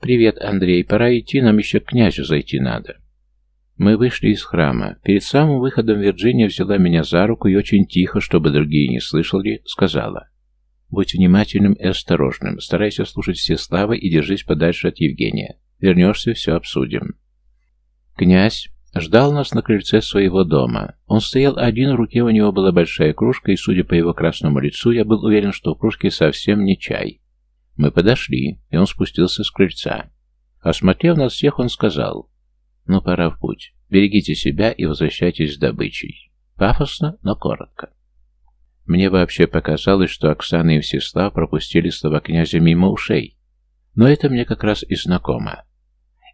«Привет, Андрей. Пора идти, нам еще к князю зайти надо». Мы вышли из храма. Перед самым выходом Вирджиния взяла меня за руку и очень тихо, чтобы другие не слышали, сказала. «Будь внимательным и осторожным. Старайся слушать все славы и держись подальше от Евгения. Вернешься, все обсудим». Князь ждал нас на крыльце своего дома. Он стоял один, в руке у него была большая кружка, и, судя по его красному лицу, я был уверен, что в кружке совсем не чай. Мы подошли, и он спустился с крыльца. Осмотрев нас всех, он сказал, «Ну, пора в путь. Берегите себя и возвращайтесь с добычей». Пафосно, но коротко. Мне вообще показалось, что Оксана и Всеслав пропустили слова князя мимо ушей. Но это мне как раз и знакомо.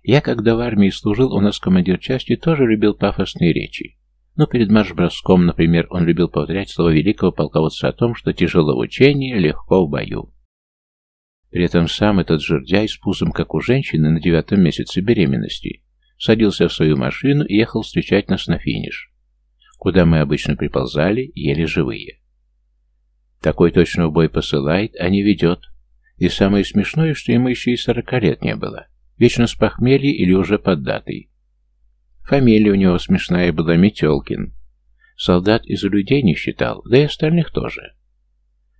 Я, когда в армии служил, у нас командир части тоже любил пафосные речи. Но перед марш-броском, например, он любил повторять слова великого полководца о том, что тяжело в учении, легко в бою. При этом сам этот жердяй с пузом, как у женщины, на девятом месяце беременности, садился в свою машину и ехал встречать нас на финиш, куда мы обычно приползали, еле живые. Такой точно в бой посылает, а не ведет. И самое смешное, что ему еще и сорока лет не было. Вечно с похмелья или уже поддатый. Фамилия у него смешная была Метелкин. Солдат из людей не считал, да и остальных тоже.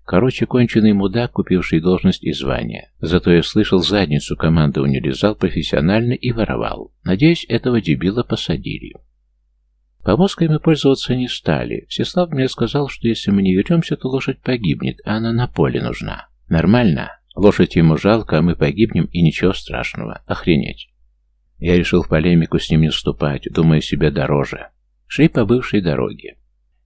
Короче, конченый мудак, купивший должность и звание. Зато я слышал, задницу не лизал профессионально и воровал. Надеюсь, этого дебила посадили. Повозкой мы пользоваться не стали. Всеслав мне сказал, что если мы не вернемся, то лошадь погибнет, а она на поле нужна. Нормально. Лошадь ему жалко, а мы погибнем, и ничего страшного. Охренеть. Я решил в полемику с ним не вступать, думая себя дороже. Шли по бывшей дороге.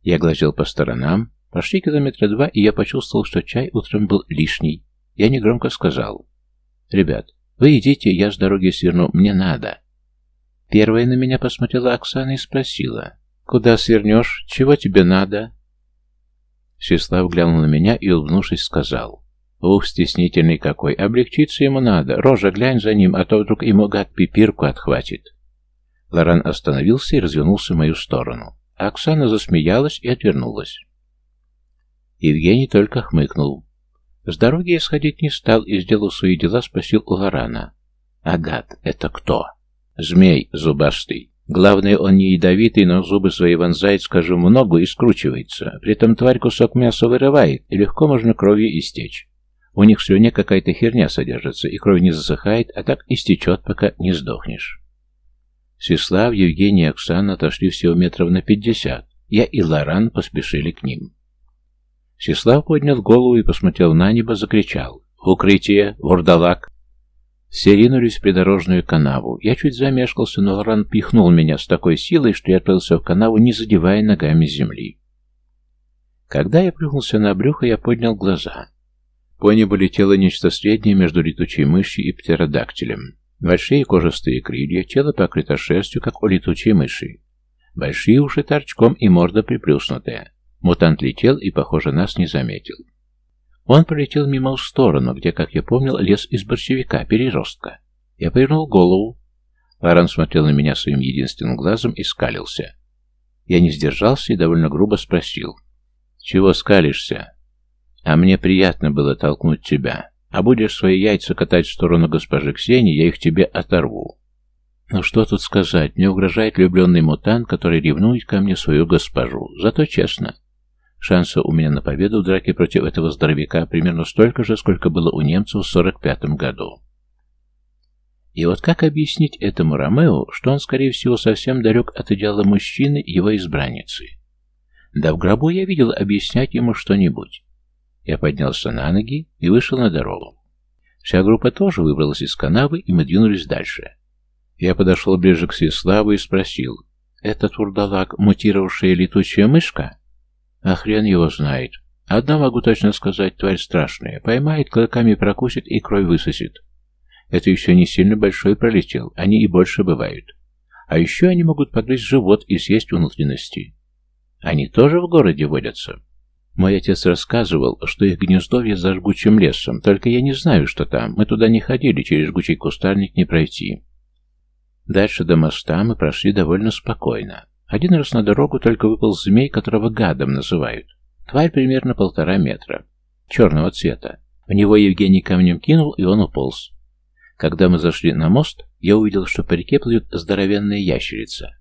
Я глазел по сторонам, Прошли километра два, и я почувствовал, что чай утром был лишний. Я негромко сказал. «Ребят, вы идите, я с дороги сверну, мне надо». Первая на меня посмотрела Оксана и спросила. «Куда свернешь? Чего тебе надо?» Всеслав глянул на меня и, улыбнувшись, сказал. «Ух, стеснительный какой! Облегчиться ему надо! Рожа, глянь за ним, а то вдруг ему гад пипирку отхватит!» Лоран остановился и развернулся в мою сторону. Оксана засмеялась и отвернулась. Евгений только хмыкнул. С дороги я сходить не стал и, сделав свои дела, спросил у Лорана. «Агат, это кто?» «Змей зубастый. Главное, он не ядовитый, но зубы свои вонзает, скажем, много и скручивается. При этом тварь кусок мяса вырывает, и легко можно кровью истечь. У них в слюне какая-то херня содержится, и кровь не засыхает, а так истечет, пока не сдохнешь». Сеслав, Евгений и Оксана отошли всего метров на пятьдесят. Я и Лоран поспешили к ним. Сеслав поднял голову и, посмотрел на небо, закричал. «В укрытие! Вурдалак!» Все ринулись в придорожную канаву. Я чуть замешкался, но Лоран пихнул меня с такой силой, что я отправился в канаву, не задевая ногами земли. Когда я плюхнулся на брюхо, я поднял глаза. По небу летело нечто среднее между летучей мышью и птеродактилем. Большие кожистые крылья, тело покрыто шерстью, как у летучей мыши. Большие уши торчком и морда приплюснутая. Мутант летел и, похоже, нас не заметил. Он пролетел мимо в сторону, где, как я помнил, лес из борщевика, переростка. Я повернул голову. Лоран смотрел на меня своим единственным глазом и скалился. Я не сдержался и довольно грубо спросил. «Чего скалишься?» «А мне приятно было толкнуть тебя. А будешь свои яйца катать в сторону госпожи Ксении, я их тебе оторву». Ну что тут сказать, мне угрожает влюбленный мутант, который ревнует ко мне свою госпожу. Зато честно, Шанса у меня на победу в драке против этого здоровяка примерно столько же, сколько было у немцев в 45-м году. И вот как объяснить этому Ромео, что он, скорее всего, совсем далек от идеала мужчины, его избранницы? Да в гробу я видел объяснять ему что-нибудь. Я поднялся на ноги и вышел на дорогу. Вся группа тоже выбралась из канавы, и мы двинулись дальше. Я подошел ближе к Свиславу и спросил, «Этот вурдалак мутировавшая летучая мышка?» А хрен его знает. Одна могу точно сказать, тварь страшная. Поймает, клыками прокусит и кровь высосет. Это еще не сильно большой пролетел, они и больше бывают. А еще они могут погрызть живот и съесть внутренности. Они тоже в городе водятся. Мой отец рассказывал, что их гнездовье за жгучим лесом, только я не знаю, что там. Мы туда не ходили, через жгучий кустарник не пройти. Дальше до моста мы прошли довольно спокойно. Один раз на дорогу только выпал змей, которого гадом называют. Тварь примерно полтора метра. Черного цвета. В него Евгений камнем кинул, и он уполз. Когда мы зашли на мост, я увидел, что по реке плывет здоровенная ящерица.